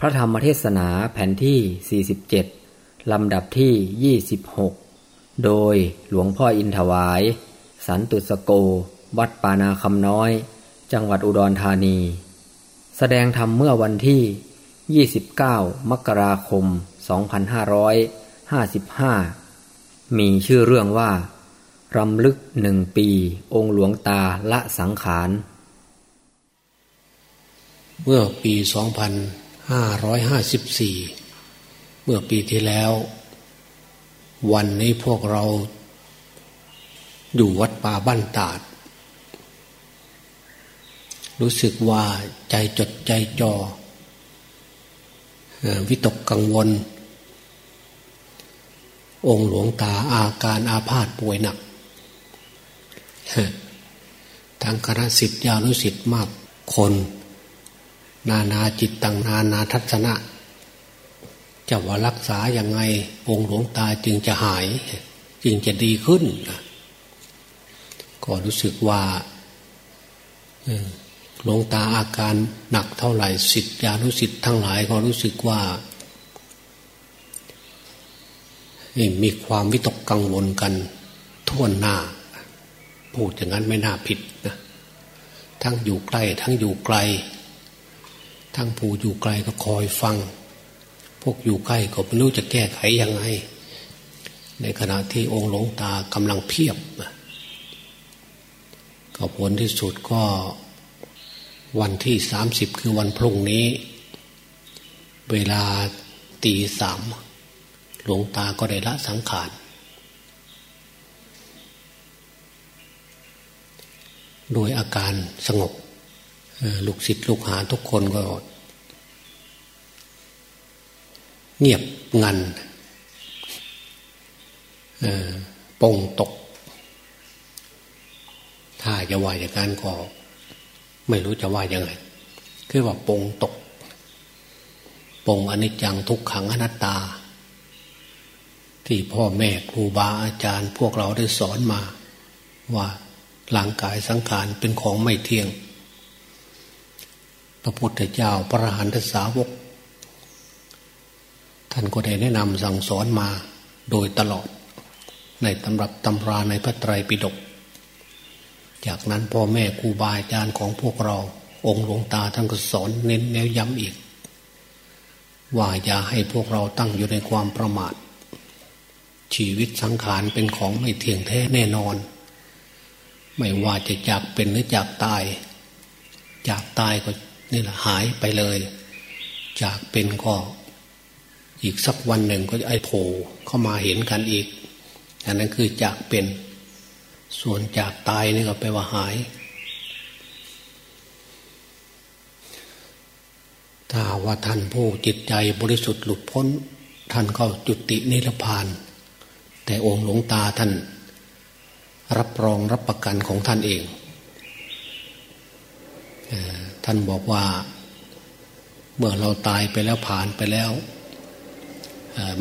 พระธรรมเทศนาแผ่นที่ 47 ลำดับที่ 26 โดยหลวงพ่ออินถวาย สันตุสโก วัดปานาคำน้อย จังหวัดอุดรธานี แสดงธรรมเมื่อวันที่ 29 มกราคม 2555 มีชื่อเรื่องว่า รำลึกหนึ่งปี องค์หลวงตาละสังขาร เมื่อปี 2 0 554เมื่อปีที่แล้ว วันนี้พวกเราอยู่วัดป่าบ้านตาด รู้สึกว่าใจจดใจจอวิตกกังวล องค์หลวงตาอาการอาพาธป่วยหนักทางคณะสิทธิานุสิทธิ์มากคน นานาจิตตังนานาทัศนะจะว่ารักษาอย่างไงองค์หลวงตาจึงจะหาย จึงจะดีขึ้นก็รู้สึกว่าหลวงตาอาการหนักเท่าไหร่สิทธิานุสิทธิ์ทั้งหลายก็รู้สึกว่ามีความวิตกกังวลกันทั่วหน้า พูดอย่างนั้นไม่น่าผิดนะทั้งอยู่ใกล้ทั้งอยู่ไกล ทั้งผู้อยู่ไกลก็คอยฟัง พวกอยู่ใกล้ก็ไม่รู้จะแก้ไขยังไง ในขณะที่องค์หลวงตากำลังเพียบก็ผลที่สุดก็วันที่สามสิบคือวันพรุ่งนี้ เวลาตีสามหลวงตาก็ได้ละสังขารโดยอาการสงบลูกศิษย์ลูกหาทุกคนก็ เงียบงันปงตก ถ้าจะว่าอย่างนั้นก็ ไม่รู้จะว่ายังไง คือว่าปงตก ปงอนิจจังทุกขังอนัตตา ที่พ่อแม่ครูบาอาจารย์ พวกเราได้สอนมา ว่าร่างกายสังขารเป็นของไม่เที่ยง พระพุทธเจ้าพระหันตสาวก ท่านก็ได้แนะนำสั่งสอนมาโดยตลอด ในตำรับตำราในพระไตรปิฎกจากนั้นพ่อแม่ครูบาอาจารย์ของพวกเรา องค์หลวงตาท่านก็สอนเน้นแนวย้ำอีก ว่าอย่าให้พวกเราตั้งอยู่ในความประมาท ชีวิตสังขารเป็นของไม่เที่ยงแท้แน่นอน ไม่ว่าจะจากเป็นหรือจากตาย จากตายก็นี่แหละหายไปเลย จากเป็นก็ อีกสักวันหนึ่งก็ไอโผล่เข้ามาเห็นกันอีก อันนั้นคือจากเป็น ส่วนจากตายนี่ก็แปลว่าหาย ถ้าว่าท่านผู้จิตใจบริสุทธิ์หลุดพ้น ท่านก็จุตินิพพาน แต่องค์หลวงตาท่าน รับรองรับประกันของท่านเอง ท่านบอกว่า เมื่อเราตายไปแล้วผ่านไปแล้ว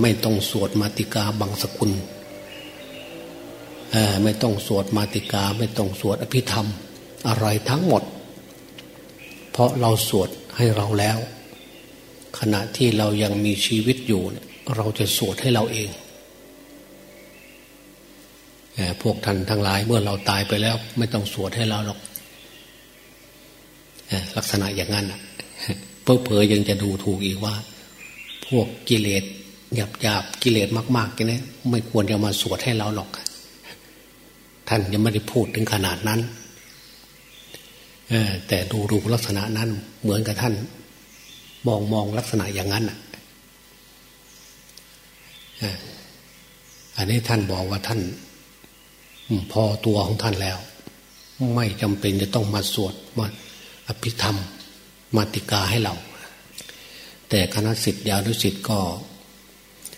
ไม่ต้องสวดมาติกาบังสกุลไม่ต้องสวดมาติกาไม่ต้องสวดอภิธรรม อะไรทั้งหมด เพราะเราสวดให้เราแล้ว ขณะที่เรายังมีชีวิตอยู่ เราจะสวดให้เราเองพวกท่านทั้งหลายเมื่อเราตายไปแล้ว ไม่ต้องสวดให้เราหรอกลักษณะอย่างนั้นเพื่อเพอยังจะดูถูกอีกว่า พวกกิเลส หยาบหยาบกิเลสมากๆกันนี้ไม่ควรจะมาสวดให้เราหรอก ท่านยังไม่ได้พูดถึงขนาดนั้นแต่ดูดูลักษณะนั้นเหมือนกับท่าน มองมองลักษณะอย่างนั้นอันนี้ท่านบอกว่าท่าน พอตัวของท่านแล้ว ไม่จำเป็นจะต้องมาสวดมาอภิธรรมมาติกาให้เรา แต่คณะสิทธิยานุสิทธิ์ก็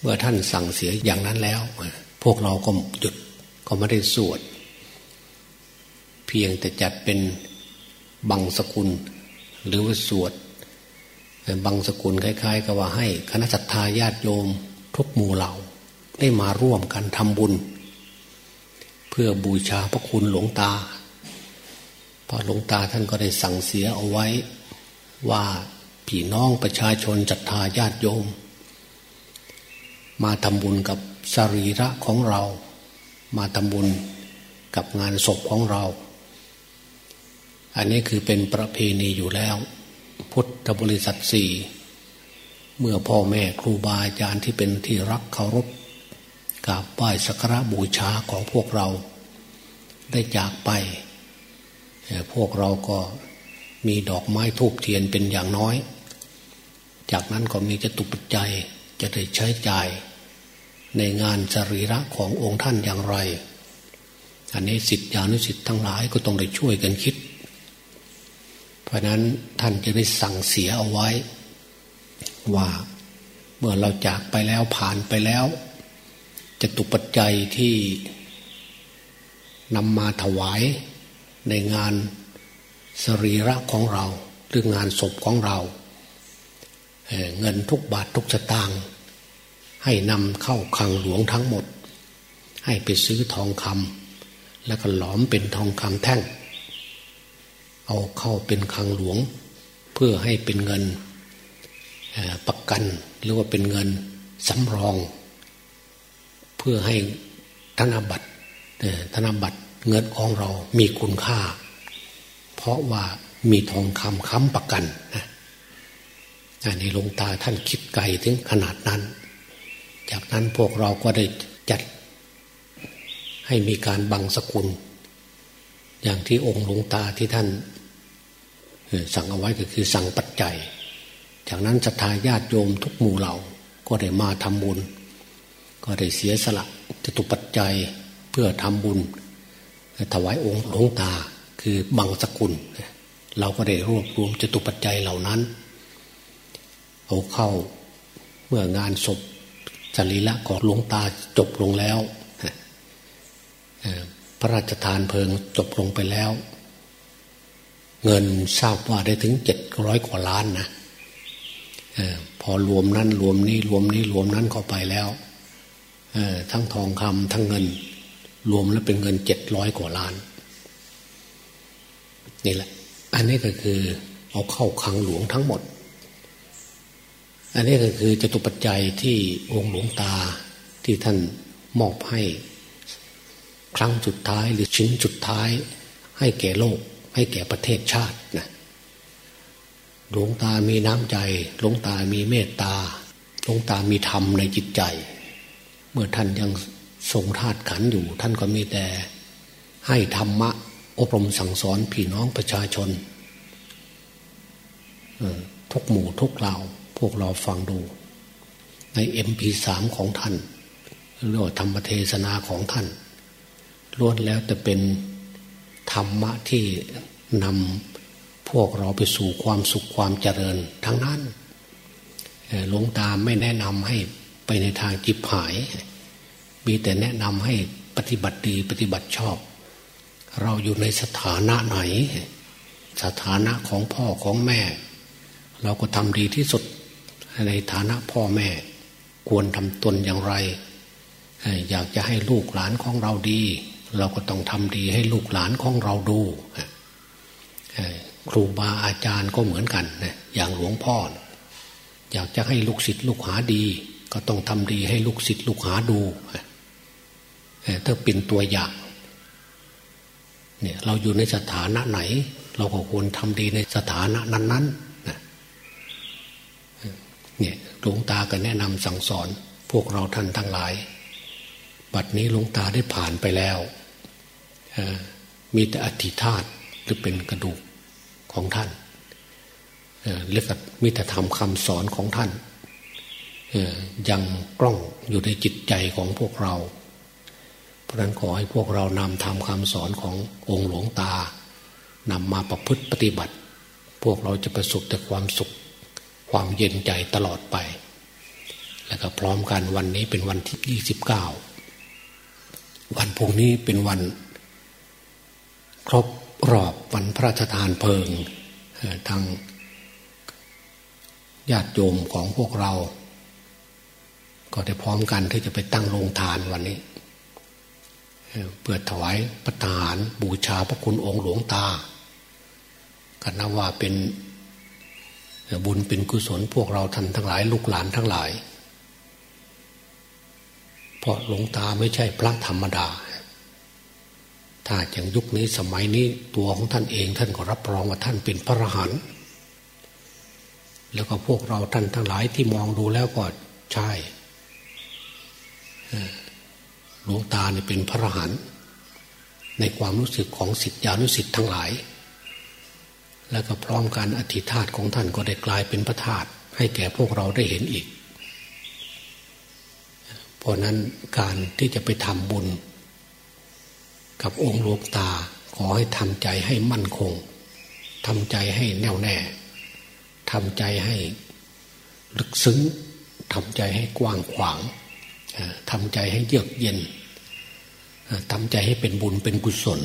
เมื่อท่านสั่งเสียอย่างนั้นแล้ว พวกเราก็หยุดก็ไม่ได้สวด เพียงแต่จัดเป็นบังสกุล หรือว่าสวดบังสกุลคล้าย ๆ กับว่าให้คณะสัตยาญาติโยมทุกหมู่เหล่า ได้มาร่วมกันทำบุญ เพื่อบูชาพระคุณหลวงตาพอหลวงตาท่านก็ได้สั่งเสียเอาไว้ ว่าพี่น้องประชาชนจัตตาญาติโยม มาทำบุญกับสรีระของเรา มาทำบุญกับงานศพของเรา อันนี้คือเป็นประเพณีอยู่แล้ว พุทธบริษัทสี่เมื่อพ่อแม่ครูบาอาจารย์ที่เป็นที่รักเคารพกราบไหว้สักการะบูชาของพวกเรา ได้จากไป พวกเราก็มีดอกไม้ทูบเทียนเป็นอย่างน้อย จากนั้นก็มีจะตุปัจจัยจะได้ใช้จ่าย ในงานสรีระขององค์ท่านอย่างไร อันนี้สิทธิานุสิทธิ์ทั้งหลายก็ต้องได้ช่วยกันคิด เพราะนั้นท่านจะได้สั่งเสียเอาไว้ ว่าเมื่อเราจากไปแล้วผ่านไปแล้ว จะตุปัจจัยที่นำมาถวายในงานสรีระของเรา หรืองานศพของเราเเงินทุกบาททุกสตางค์ ให้นำเข้าคังหลวงทั้งหมด ให้ไปซื้อทองคำแล้วก็หลอมเป็นทองคำแท่ง เอาเข้าเป็นคังหลวง เพื่อให้เป็นเงินประกันหรือว่าเป็นเงินสำรอง เพื่อให้ธนบัตรธนบัตรเงินของเรามีคุณค่า เพราะว่ามีทองคำค้ำประกันนะอันนี้ลงตาท่านคิดไกลถึงขนาดนั้น จากนั้นพวกเราก็ได้จัด ให้มีการบังสกุล อย่างที่องค์หลวงตาที่ท่าน สั่งเอาไว้ก็คือสั่งปัจจัย จากนั้นศรัทธาญาติโยมทุกหมู่เหล่าก็ได้มาทำบุญ ก็ได้เสียสละจตุปัจจัยเพื่อทำบุญ ถวายองค์หลวงตาคือบังสกุล เราก็ได้รวบรวมจตุปัจจัยเหล่านั้น เอาเข้าเมื่องานศพ ริละของหลวงตาจบลงแล้วพระราชทานเพลิงจบลงไปแล้ว เงินทราบว่าได้ถึงเจ็ดร้อยกว่าล้านนะพอรวมนั้นรวมนี้รวมนี้รวมนั้นเข้าไปแล้วทั้งทองคำทั้งเงิน รวมแล้วเป็นเงินเจ็ดร้อยกว่าล้าน นี่แหละ อันนี้ก็คือเอาเข้าคังหลวงทั้งหมด อันนี้ก็คือจตุปัจจัยที่องค์หลวงตาที่ท่านมอบให้ ครั้งสุดท้ายหรือชิ้นสุดท้าย ให้แก่โลก ให้แก่ประเทศชาตินะหลวงตามีน้ำใจ หลวงตามีเมตตา หลวงตามีธรรมในจิตใจ เมื่อท่านยังทรงธาตุขันอยู่ ท่านก็มีแต่ให้ธรรมะ อบรมสั่งสอนพี่น้องประชาชนทุกหมู่ทุกเหล่า พวกเราฟังดู ในเอ็มพีสามของท่านเรียกว่าธรรมเทศนาของท่านล้วนแล้วแต่เป็นธรรมะที่นำพวกเราไปสู่ความสุขความเจริญทั้งนั้นหลวงตาไม่แนะนำให้ไปในทางจิบหาย มีแต่แนะนำให้ปฏิบัติดีปฏิบัติชอบ เราอยู่ในสถานะไหน สถานะของพ่อของแม่ เราก็ทำดีที่สุด ในฐานะพ่อแม่ควรทำตนอย่างไร อยากจะให้ลูกหลานของเราดี เราก็ต้องทำดีให้ลูกหลานของเราดู ครูบาอาจารย์ก็เหมือนกันอย่างหลวงพ่อ อยากจะให้ลูกศิษย์ลูกหาดี ก็ต้องทำดีให้ลูกศิษย์ลูกหาดูถ้าเป็นตัวอย่างเนี่ยเราอยู่ในสถานะไหน เราก็ควรทำดีในสถานะนั้น ๆ เนี่ยหลวงตาก็แนะนำสั่งสอนพวกเราท่านทั้งหลาย บัดนี้หลวงตาได้ผ่านไปแล้ว มีแต่อธิธาตหรือเป็นกระดูกของท่านเรียกมิตรธรรมคำสอนของท่านยังกล้องอยู่ในจิตใจของพวกเรา เพราะนั้นขอให้พวกเรานำทำคำสอนขององค์หลวงตานำมาประพฤติปฏิบัติ พวกเราจะประสบแต่ความสุข ความเย็นใจตลอดไป แล้วก็พร้อมกันวันนี้เป็นวันที่ยี่สิบเก้าวันพุ่งนี้เป็นวัน ครบรอบวันพระราชทานเพลิงทางญาติโยมของพวกเรา ก็ได้พร้อมกันที่จะไปตั้งโรงทานวันนี้เพื่อถวายประทานบูชาพระคุณองค์หลวงตากันนับว่าเป็น บุญเป็นกุศลพวกเราท่านทั้งหลาย ลูกหลานทั้งหลาย เพราะหลวงตาไม่ใช่พระธรรมดา ถ้าอย่างยุคนี้สมัยนี้ตัวของท่านเองท่านก็รับรองว่าท่านเป็นพระอรหันต์แล้วก็พวกเราท่านทั้งหลายที่มองดูแล้วก็ใช่หลวงตาเนี่ยเป็นพระอรหันต์ในความรู้สึกของสิทธิานุสิทธิ์ทั้งหลาย แล้วก็พร้อมการอธิษฐานของท่านก็ได้กลายเป็นพระธาตุให้แก่พวกเราได้เห็นอีก เพราะนั้นการที่จะไปทำบุญ กับองค์หลวงตาขอให้ทำใจให้มั่นคงทำใจให้แน่วแน่ทำใจให้ลึกซึ้งทำใจให้กว้างขวางทำใจให้เยือกเย็นทำใจให้เป็นบุญเป็นกุศล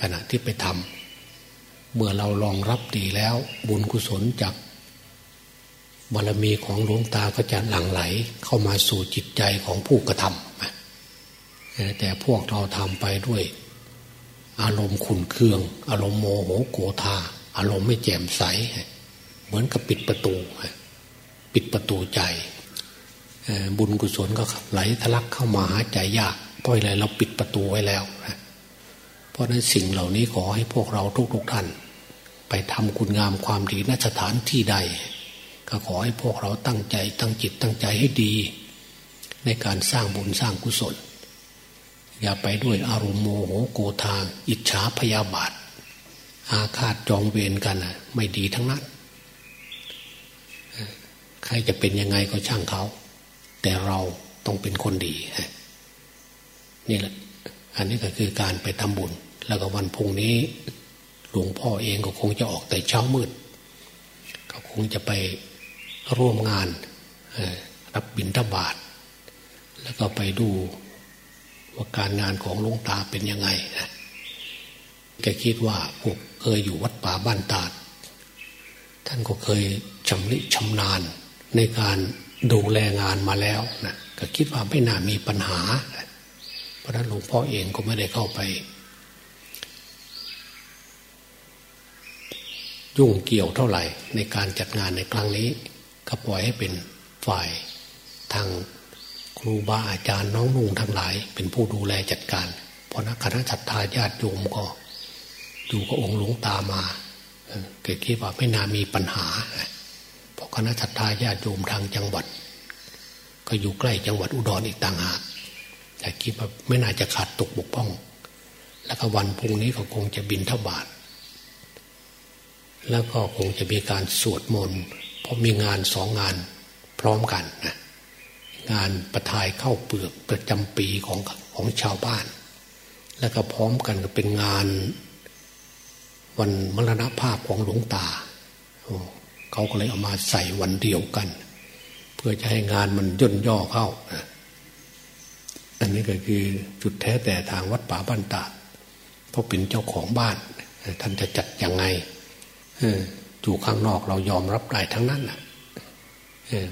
ขณะที่ไปทำ เมื่อเราลองรับดีแล้ว บุญกุศลจากบารมีของหลวงตาก็จะหลั่งไหลเข้ามาสู่จิตใจของผู้กระทำแต่พวกเราทำไปด้วย อารมณ์ขุนเคือง อารมณ์โมโหโกธาอารมณ์ไม่แจ่มใส เหมือนกับปิดประตู ปิดประตูใจ บุญกุศลก็ไหลทะลักเข้ามาหาใจยากเพราะอะไรเราปิดประตูไว้แล้ว เพราะนั้นสิ่งเหล่านี้ขอให้พวกเราทุกๆทท่าน ไปทำคุณงามความดีนสถานที่ใด ก็ขอให้พวกเราตั้งใจตั้งจิตตั้งใจให้ดี ในการสร้างบุญสร้างกุศล อย่าไปด้วยอารมณ์โมโหโกธาอิจฉาพยาบาท อาฆาตจองเวรกันไม่ดีทั้งนั้น ใครจะเป็นยังไงก็ช่างเขา แต่เราต้องเป็นคนดีนี่แหละ อันนี้ก็คือการไปทำบุญ แล้วก็วันพุ่งนี้ หลวงพ่อเองก็คงจะออกแต่เช้ามืด ก็คงจะไปร่วมงานรับบิณฑบาตแล้วก็ไปดูว่าการงานของหลวงตาเป็นยังไงนะแกคิดว่าพวกเคยอยู่วัดป่าบ้านตาด ท่านก็เคยชำนิชำนาญในการดูแลงานมาแล้วนะก็คิดว่าไม่น่ามีปัญหา เพราะนั้นหลวงพ่อเองก็ไม่ได้เข้าไป ยุ่งเกี่ยวเท่าไหร่ในการจัดงานในครั้งนี้ ก็ปล่อยให้เป็นฝ่ายทางครูบาอาจารย์น้องนุ่งทั้งหลาย เป็นผู้ดูแลจัดการ เพราะนักคณะจัตตาญาติโยมก็อยู่กับองค์หลวงตามาเกิดคิดว่าไม่น่ามีปัญหาเพราะคณะจัตตาญาติโยมทางจังหวัด ก็อยู่ใกล้จังหวัดอุดรออีกต่างหาก แต่คิดว่าไม่น่าจะขาดตกบกพร่อง แล้วก็วันพรุ่งนี้ก็คงจะบินทบาทแล้วก็คงจะมีการสวดมนต์เพราะมีงานสองงานพร้อมกันนะงานประทายเข้าเปลือกประจำปีของของชาวบ้าน แล้วก็พร้อมกันก็เป็นงาน วันมรณภาพของหลวงตาเขาก็เลยเอามาใส่วันเดียวกัน เพื่อจะให้งานมันย่นย่อเข้านะ อันนี้ก็คือจุดแท้แต่ทางวัดป่าบ้านตาเพราะเป็นเจ้าของบ้าน ท่านจะจัดยังไงอยู่ข้างนอกเรายอมรับได้ทั้งนั้นนะ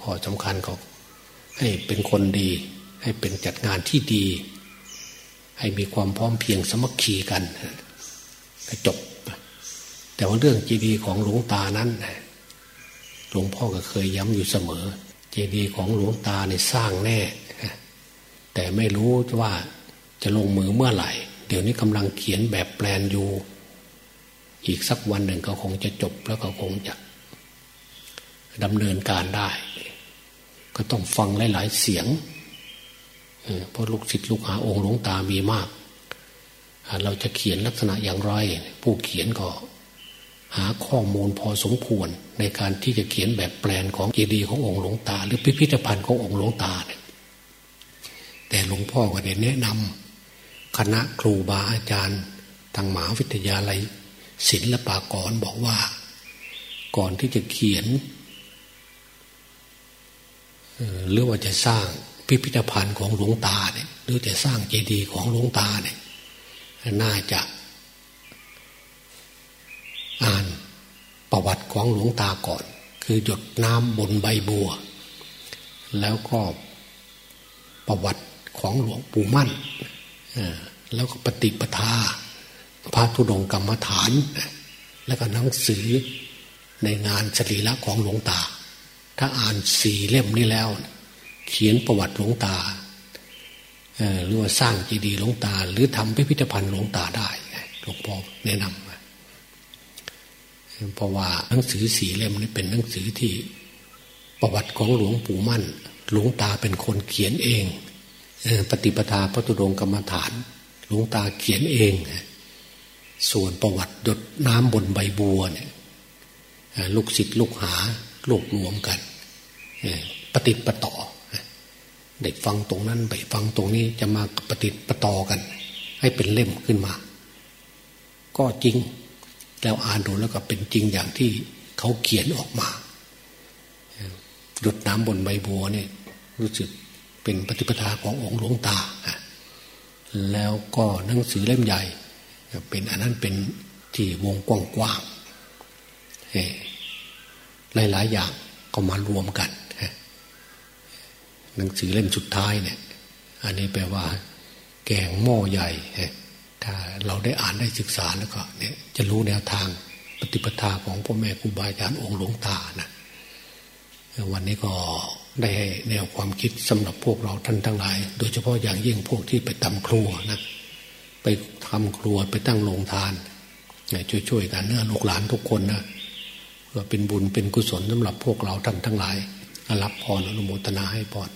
พอสำคัญก็ให้เป็นคนดี ให้เป็นจัดงานที่ดี ให้มีความพร้อมเพียงสมัคคีกันจบ แต่ว่าเรื่องจีดีของหลวงตานั้นหลวงพ่อก็เคยย้ำอยู่เสมอ เจดีย์ของหลวงตาในสร้างแน่ แต่ไม่รู้ว่าจะลงมือเมื่อไหร่ เดี๋ยวนี้กำลังเขียนแบบแปลนอยู่ อีกสักวันหนึ่งก็คงจะจบแล้วก็คงจะดำเนินการได้ ก็ต้องฟังหลาย ๆ เสียงเพราะลูกศิษย์ลูกหาองค์หลวงตามีมาก เราจะเขียนลักษณะอย่างไร ผู้เขียนก็หาข้อมูลพอสมควรในการที่จะเขียนแบบแปลนของเจดีย์ขององค์หลวงตา หรือพิพิธภัณฑ์ขององค์หลวงตาเนี่ย แต่หลวงพ่อก็ได้แนะนำคณะครูบาอาจารย์ทางหมหาวิทยาลัยศิลปากรบอกว่า ก่อนที่จะเขียนหรือว่าจะสร้างพิพิธภัณฑ์ของหลวงตาเนี่ยหรือจะสร้างเจดีย์ของหลวงตาเนี่ยน่าจะ อ่านประวัติของหลวงตาก่อน คือหยดน้ำบนใบบัว แล้วก็ประวัติ ของหลวงปู่มั่นแล้วก็ปฏิปทาพระธุดงกรรมฐาน แล้วก็หนังสือในงานสรีระของหลวงตา ถ้าอ่านสี่เล่มนี้แล้ว เขียนประวัติหลวงตาหรือว่าสร้างจีดีหลวงตา หรือทำพิพิธภัณฑ์หลวงตาได้หลวงพ่อแนะนำเพราะว่าหนังสือสี่เล่มนี้เป็นหนังสือที่ประวัติของหลวงปู่มั่น หลวงตาเป็นคนเขียนเอง ปฏิปทาพระตุรงกรรมฐานหลวงตาเขียนเอง ส่วนประวัติดดน้ำบนใบบัวเนี่ยลูกศิษย์ลูกหารวบรวมกันปฏิปต่อเด็กฟังตรงนั้นไปฟังตรงนี้จะมาปฏิปต่อกัน ให้เป็นเล่มขึ้นมา ก็จริงแล้วอ่านดูแล้วก็เป็นจริงอย่างที่เขาเขียนออกมา หยดน้ำบนใบบัวเนี่ย รู้สึก เป็นปฏิปทาขององค์หลวงตา แล้วก็หนังสือเล่มใหญ่ เป็นอันนั้นเป็นที่วงกว้างๆหลายๆอย่างก็มารวมกันหนังสือเล่มสุดท้ายเนี่ย อันนี้แปลว่า แกงหม้อใหญ่ถ้าเราได้อ่านได้ศึกษาแล้วก็เนี่ยจะรู้แนวทางปฏิปทาของพ่อแม่ครูบาอาจารย์องค์หลวงตานะวันนี้ก็ ได้ให้แนวความคิดสำหรับพวกเราท่านทั้งหลาย โดยเฉพาะอย่างยิ่งพวกที่ไปทำครัวนะไปทำครัวไปตั้งโรงทานช่วยๆกันนะลูกหลานทุกคนนะเราเป็นบุญเป็นกุศลสำหรับพวกเราท่านทั้งหลายรับพรอนุโมทนาให้พร